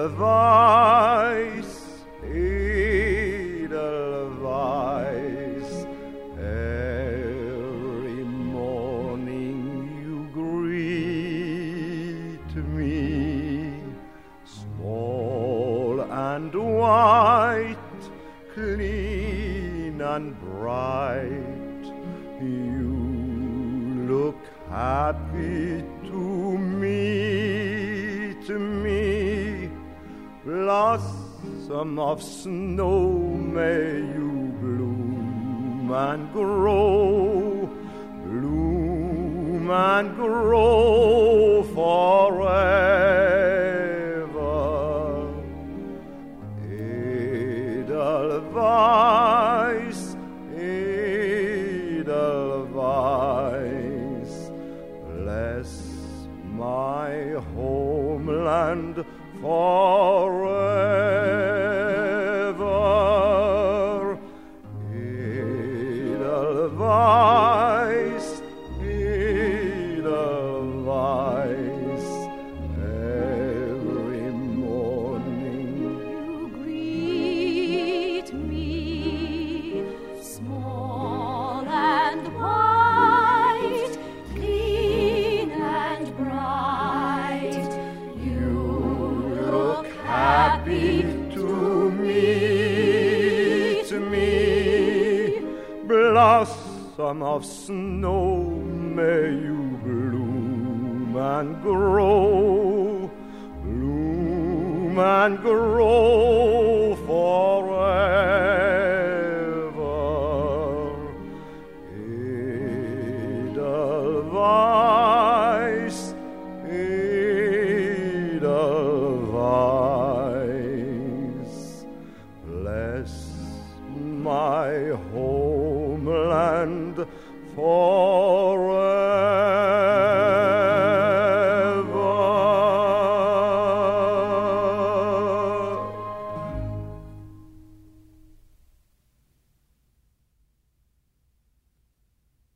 Edelweiss, Edelweiss. Every morning you greet me, small and white, clean and bright. You look happy too. Blossom of snow, may you bloom and grow, bloom and grow forever. Edelweiss, Edelweiss, bless my homeland forever. Edelweiss, Edelweiss, every morning You greet me, small and white, clean and bright. You look happy to me, to me, blossom of snow, may you bloom and grow, bloom and grow forever. Edelweiss, Edelweiss, bless my homeland forever.